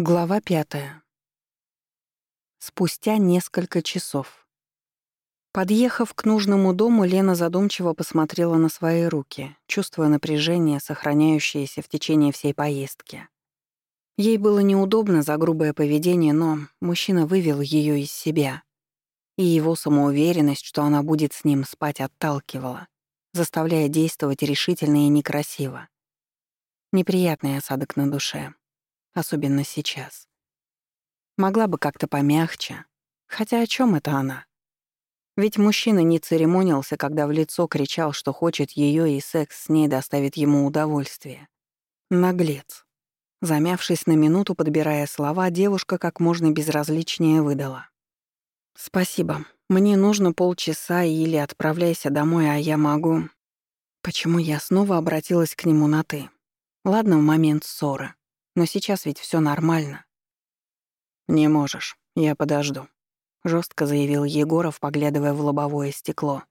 Глава пятая. Спустя несколько часов. Подъехав к нужному дому, Лена задумчиво посмотрела на свои руки, чувствуя напряжение, сохраняющееся в течение всей поездки. Ей было неудобно за грубое поведение, но мужчина вывел ее из себя. И его самоуверенность, что она будет с ним спать, отталкивала, заставляя действовать решительно и некрасиво. Неприятный осадок на душе, особенно сейчас. Могла бы как-то помягче. Хотя о чем это она? Ведь мужчина не церемонился, когда в лицо кричал, что хочет ее и секс с ней доставит ему удовольствие. Наглец. Замявшись на минуту, подбирая слова, девушка как можно безразличнее выдала. «Спасибо. Мне нужно полчаса или отправляйся домой, а я могу...» Почему я снова обратилась к нему на «ты»? Ладно, в момент ссоры. Но сейчас ведь все нормально. «Не можешь. Я подожду», — жестко заявил Егоров, поглядывая в лобовое стекло.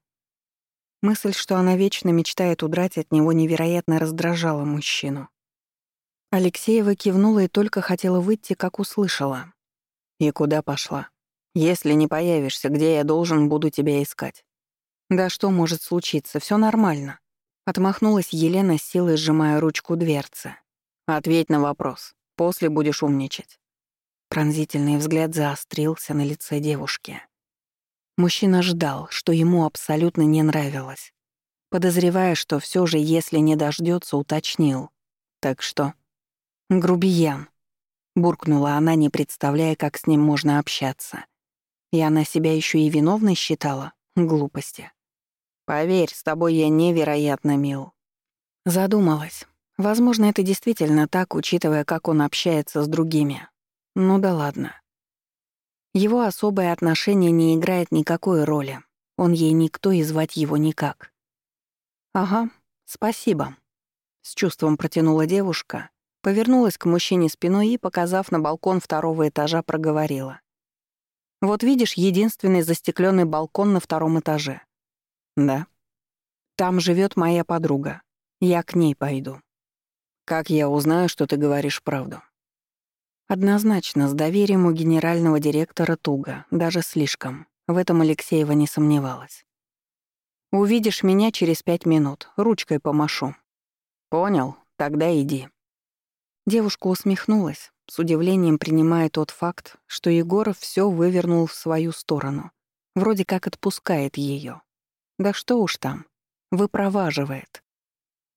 Мысль, что она вечно мечтает удрать от него, невероятно раздражала мужчину. Алексеева кивнула и только хотела выйти, как услышала. «И куда пошла? Если не появишься, где я должен буду тебя искать?» «Да что может случиться? Все нормально». Отмахнулась Елена, силой сжимая ручку дверцы. Ответь на вопрос. После будешь умничать. Пронзительный взгляд заострился на лице девушки. Мужчина ждал, что ему абсолютно не нравилось. Подозревая, что все же, если не дождется, уточнил. Так что... «Грубиян», — буркнула она, не представляя, как с ним можно общаться. И она себя еще и виновной считала. Глупости. «Поверь, с тобой я невероятно мил». Задумалась. Возможно, это действительно так, учитывая, как он общается с другими. Ну да ладно. Его особое отношение не играет никакой роли. Он ей никто и звать его никак. «Ага, спасибо», — с чувством протянула девушка, повернулась к мужчине спиной и, показав на балкон второго этажа, проговорила. «Вот видишь единственный застекленный балкон на втором этаже?» «Да». «Там живет моя подруга. Я к ней пойду». Как я узнаю, что ты говоришь правду? Однозначно, с доверием у генерального директора туго, даже слишком. В этом Алексеева не сомневалась. Увидишь меня через пять минут, ручкой помашу. Понял, тогда иди. Девушка усмехнулась, с удивлением принимая тот факт, что Егоров все вывернул в свою сторону. Вроде как отпускает ее. Да что уж там, выпроваживает.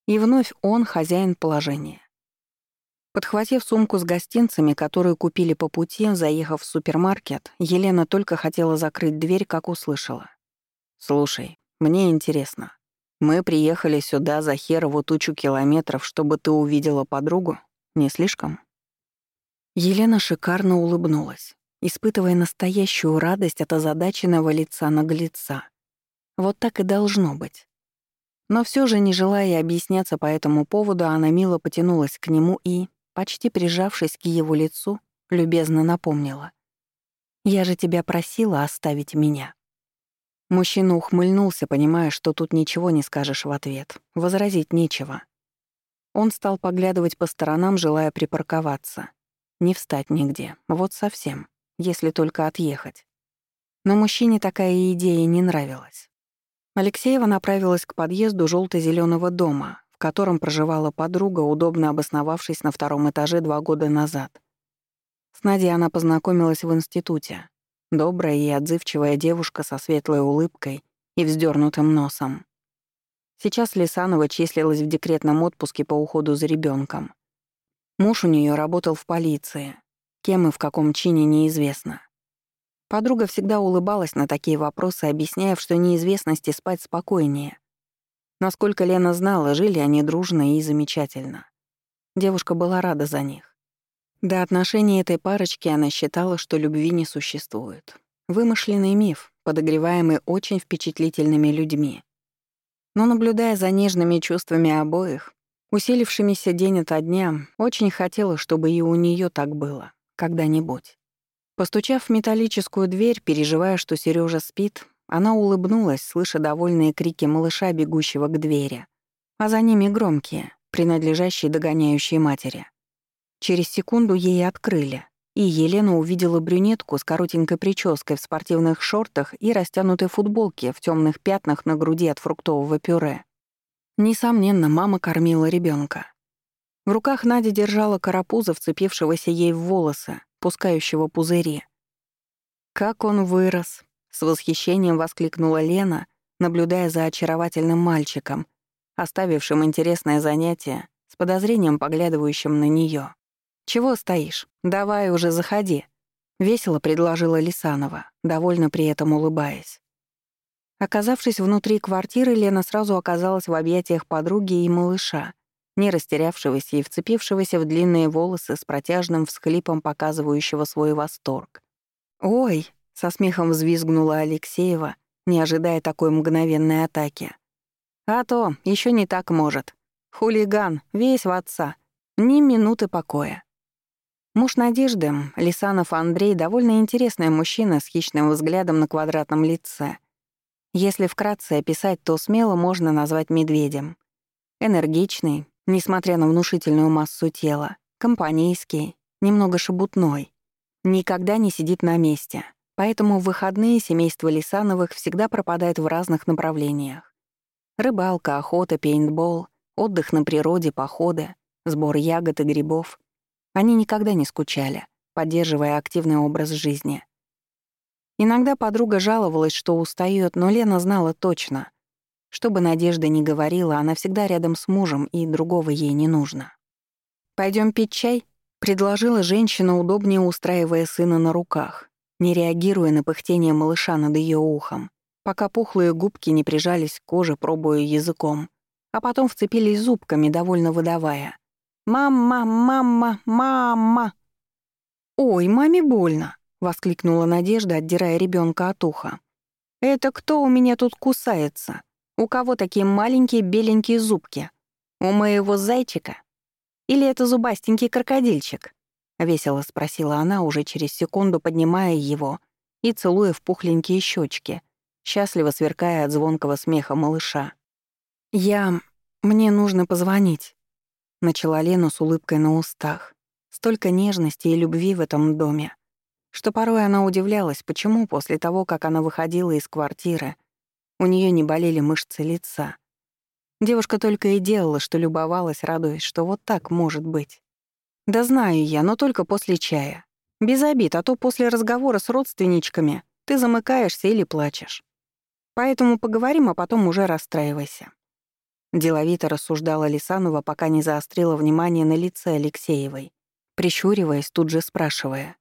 И вновь он хозяин положения. Подхватив сумку с гостинцами, которую купили по пути, заехав в супермаркет, Елена только хотела закрыть дверь, как услышала. «Слушай, мне интересно. Мы приехали сюда за херову тучу километров, чтобы ты увидела подругу? Не слишком?» Елена шикарно улыбнулась, испытывая настоящую радость от озадаченного лица наглеца. Вот так и должно быть. Но все же, не желая объясняться по этому поводу, она мило потянулась к нему и, почти прижавшись к его лицу, любезно напомнила. «Я же тебя просила оставить меня». Мужчина ухмыльнулся, понимая, что тут ничего не скажешь в ответ. Возразить нечего. Он стал поглядывать по сторонам, желая припарковаться. Не встать нигде, вот совсем, если только отъехать. Но мужчине такая идея не нравилась. Алексеева направилась к подъезду желто-зеленого дома, в котором проживала подруга, удобно обосновавшись на втором этаже два года назад. С Надей она познакомилась в институте. Добрая и отзывчивая девушка со светлой улыбкой и вздернутым носом. Сейчас Лисанова числилась в декретном отпуске по уходу за ребенком. Муж у нее работал в полиции, кем и в каком чине неизвестно. Подруга всегда улыбалась на такие вопросы, объясняя, что неизвестности спать спокойнее. Насколько Лена знала, жили они дружно и замечательно. Девушка была рада за них. До отношений этой парочки она считала, что любви не существует. Вымышленный миф, подогреваемый очень впечатлительными людьми. Но наблюдая за нежными чувствами обоих, усилившимися день ото дня, очень хотела, чтобы и у нее так было, когда-нибудь. Постучав в металлическую дверь, переживая, что Сережа спит, она улыбнулась, слыша довольные крики малыша, бегущего к двери, а за ними громкие, принадлежащие догоняющей матери. Через секунду ей открыли, и Елена увидела брюнетку с коротенькой прической в спортивных шортах и растянутой футболке в темных пятнах на груди от фруктового пюре. Несомненно, мама кормила ребенка. В руках Надя держала карапуза, вцепившегося ей в волосы, пускающего пузыри. «Как он вырос!» — с восхищением воскликнула Лена, наблюдая за очаровательным мальчиком, оставившим интересное занятие, с подозрением поглядывающим на нее. «Чего стоишь? Давай уже заходи!» — весело предложила Лисанова, довольно при этом улыбаясь. Оказавшись внутри квартиры, Лена сразу оказалась в объятиях подруги и малыша — не растерявшегося и вцепившегося в длинные волосы с протяжным всхлипом показывающего свой восторг. «Ой!» — со смехом взвизгнула Алексеева, не ожидая такой мгновенной атаки. «А то, еще не так может. Хулиган, весь в отца. Ни минуты покоя». Муж Надежды, Лисанов Андрей, довольно интересный мужчина с хищным взглядом на квадратном лице. Если вкратце описать, то смело можно назвать медведем. Энергичный, Несмотря на внушительную массу тела, компанейский, немного шебутной, никогда не сидит на месте, поэтому в выходные семейство Лисановых всегда пропадает в разных направлениях. Рыбалка, охота, пейнтбол, отдых на природе, походы, сбор ягод и грибов. Они никогда не скучали, поддерживая активный образ жизни. Иногда подруга жаловалась, что устает, но Лена знала точно — чтобы Надежда не говорила, она всегда рядом с мужем, и другого ей не нужно. Пойдем пить чай?» — предложила женщина, удобнее устраивая сына на руках, не реагируя на пыхтение малыша над ее ухом, пока пухлые губки не прижались к коже, пробуя языком, а потом вцепились зубками, довольно выдавая. «Мама, мама, мама!» «Ой, маме больно!» — воскликнула Надежда, отдирая ребенка от уха. «Это кто у меня тут кусается?» У кого такие маленькие беленькие зубки? У моего зайчика? Или это зубастенький крокодильчик?» — весело спросила она, уже через секунду поднимая его и целуя в пухленькие щечки, счастливо сверкая от звонкого смеха малыша. «Я... мне нужно позвонить», — начала Лена с улыбкой на устах. Столько нежности и любви в этом доме, что порой она удивлялась, почему после того, как она выходила из квартиры, у нее не болели мышцы лица. Девушка только и делала, что любовалась, радуясь, что вот так может быть. Да знаю я, но только после чая. Без обид, а то после разговора с родственничками ты замыкаешься или плачешь. Поэтому поговорим, а потом уже расстраивайся. Деловито рассуждала Лисанова, пока не заострила внимание на лице Алексеевой, прищуриваясь, тут же спрашивая.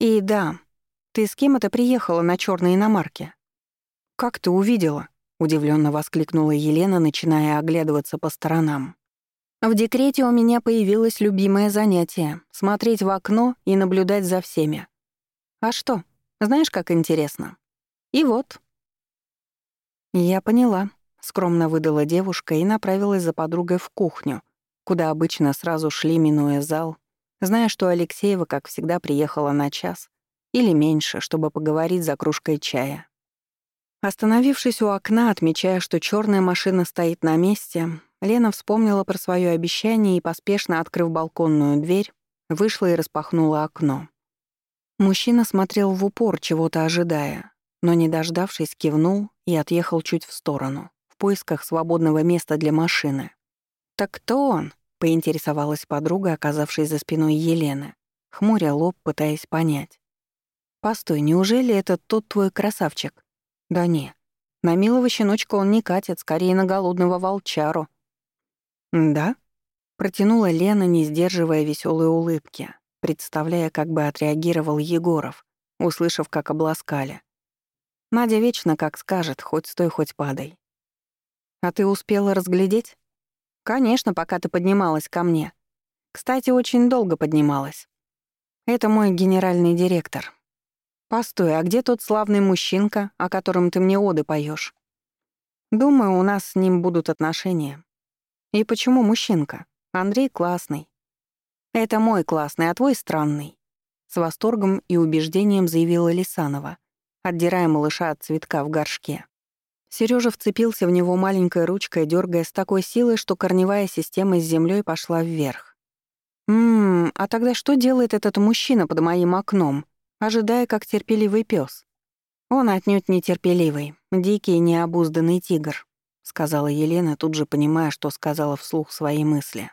«И да, ты с кем это приехала на черной иномарке?» «Как ты увидела?» — удивленно воскликнула Елена, начиная оглядываться по сторонам. В декрете у меня появилось любимое занятие — смотреть в окно и наблюдать за всеми. А что? Знаешь, как интересно? И вот. Я поняла, — скромно выдала девушка и направилась за подругой в кухню, куда обычно сразу шли, минуя зал, зная, что Алексеева, как всегда, приехала на час или меньше, чтобы поговорить за кружкой чая. Остановившись у окна, отмечая, что черная машина стоит на месте, Лена вспомнила про свое обещание и, поспешно открыв балконную дверь, вышла и распахнула окно. Мужчина смотрел в упор, чего-то ожидая, но, не дождавшись, кивнул и отъехал чуть в сторону, в поисках свободного места для машины. «Так кто он?» — поинтересовалась подруга, оказавшись за спиной Елены, хмуря лоб, пытаясь понять. «Постой, неужели это тот твой красавчик?» Да не, на милого щеночка он не катит, скорее на голодного волчару. Да? Протянула Лена, не сдерживая веселой улыбки, представляя, как бы отреагировал Егоров, услышав, как обласкали. Надя вечно как скажет, хоть стой, хоть падай. А ты успела разглядеть? Конечно, пока ты поднималась ко мне. Кстати, очень долго поднималась. Это мой генеральный директор, Постой, а где тот славный мужчинка, о котором ты мне оды поешь? Думаю, у нас с ним будут отношения. И почему мужчинка? Андрей классный. Это мой классный, а твой странный. С восторгом и убеждением заявила Лисанова, отдирая малыша от цветка в горшке. Сережа вцепился в него маленькой ручкой, дергая с такой силой, что корневая система с землей пошла вверх. «Ммм, а тогда что делает этот мужчина под моим окном?» ожидая, как терпеливый пес. «Он отнюдь не терпеливый, дикий необузданный тигр», — сказала Елена, тут же понимая, что сказала вслух свои мысли.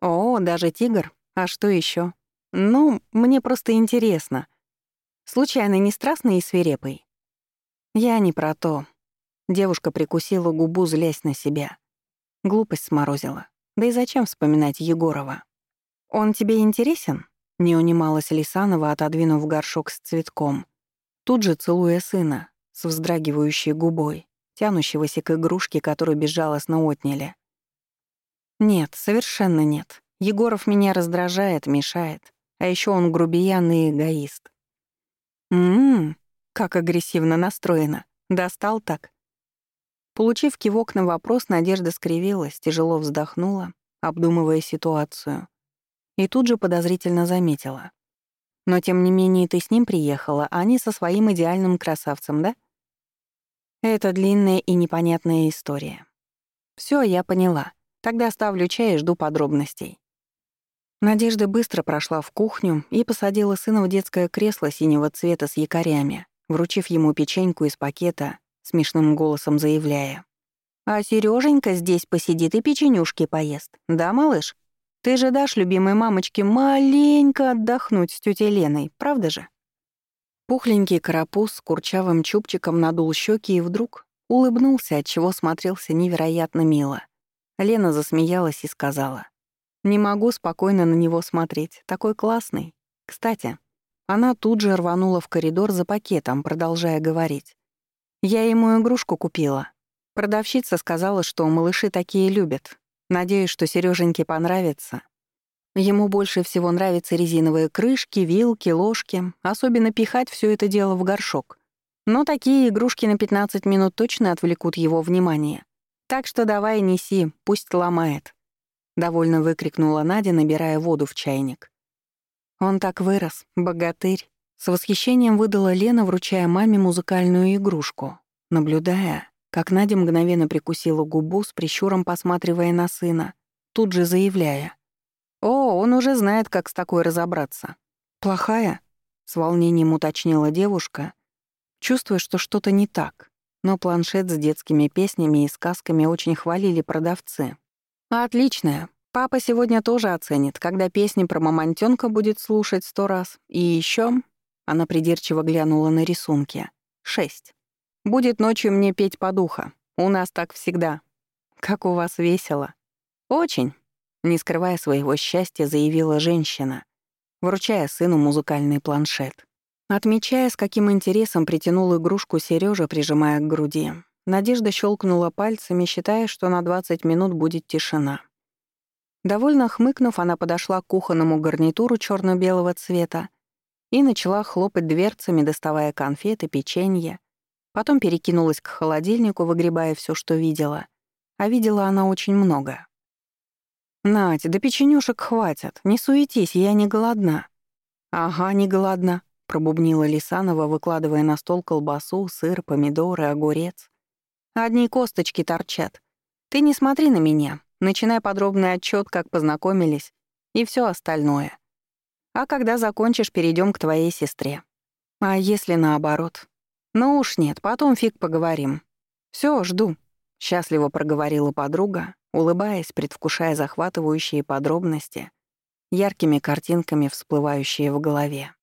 «О, даже тигр? А что еще? Ну, мне просто интересно. Случайно не страстный и свирепый?» «Я не про то». Девушка прикусила губу, злясь на себя. Глупость сморозила. Да и зачем вспоминать Егорова? «Он тебе интересен?» не унималась Лисанова, отодвинув горшок с цветком. Тут же целуя сына, с вздрагивающей губой, тянущегося к игрушке, которую безжалостно отняли. «Нет, совершенно нет. Егоров меня раздражает, мешает. А еще он грубиян и эгоист». «М-м, как агрессивно настроена. Достал так?» Получив кивок на вопрос, Надежда скривилась, тяжело вздохнула, обдумывая ситуацию. и тут же подозрительно заметила. «Но тем не менее ты с ним приехала, а не со своим идеальным красавцем, да?» Это длинная и непонятная история. Все, я поняла. Тогда ставлю чай и жду подробностей. Надежда быстро прошла в кухню и посадила сына в детское кресло синего цвета с якорями, вручив ему печеньку из пакета, смешным голосом заявляя. «А Сереженька здесь посидит и печенюшки поест. Да, малыш?» Ты же дашь любимой мамочке маленько отдохнуть с тетей Леной, правда же? Пухленький карапуз с курчавым чубчиком надул щеки и вдруг улыбнулся, отчего смотрелся невероятно мило. Лена засмеялась и сказала. «Не могу спокойно на него смотреть. Такой классный. Кстати». Она тут же рванула в коридор за пакетом, продолжая говорить. «Я ему игрушку купила. Продавщица сказала, что малыши такие любят. Надеюсь, что Серёженьке понравится. Ему больше всего нравятся резиновые крышки, вилки, ложки, особенно пихать всё это дело в горшок. Но такие игрушки на 15 минут точно отвлекут его внимание. Так что давай неси, пусть ломает. Довольно выкрикнула Надя, набирая воду в чайник. Он так вырос, богатырь. С восхищением выдала Лена, вручая маме музыкальную игрушку, наблюдая, как Надя мгновенно прикусила губу с прищуром, посматривая на сына, тут же заявляя. «О, он уже знает, как с такой разобраться». «Плохая?» — с волнением уточнила девушка, чувствуя, что что-то не так. Но планшет с детскими песнями и сказками очень хвалили продавцы. «Отличная. Папа сегодня тоже оценит, когда песни про мамонтёнка будет слушать сто раз. И еще. Она придирчиво глянула на рисунки. «Шесть». Будет ночью мне петь подуха. У нас так всегда. Как у вас весело. Очень, не скрывая своего счастья, заявила женщина, вручая сыну музыкальный планшет. Отмечая, с каким интересом притянул игрушку Сережа, прижимая к груди, Надежда щелкнула пальцами, считая, что на 20 минут будет тишина. Довольно хмыкнув, она подошла к кухонному гарнитуру черно белого цвета и начала хлопать дверцами, доставая конфеты, печенье — Потом перекинулась к холодильнику, выгребая все, что видела. А видела она очень много. «Надь, да печенюшек хватит, не суетись, я не голодна». «Ага, не голодна», — пробубнила Лисанова, выкладывая на стол колбасу, сыр, помидоры, огурец. «Одни косточки торчат. Ты не смотри на меня, начинай подробный отчет, как познакомились, и все остальное. А когда закончишь, перейдем к твоей сестре. А если наоборот, ну уж нет, потом фиг поговорим. Все, жду. Счастливо проговорила подруга, улыбаясь, предвкушая захватывающие подробности, яркими картинками всплывающие в голове.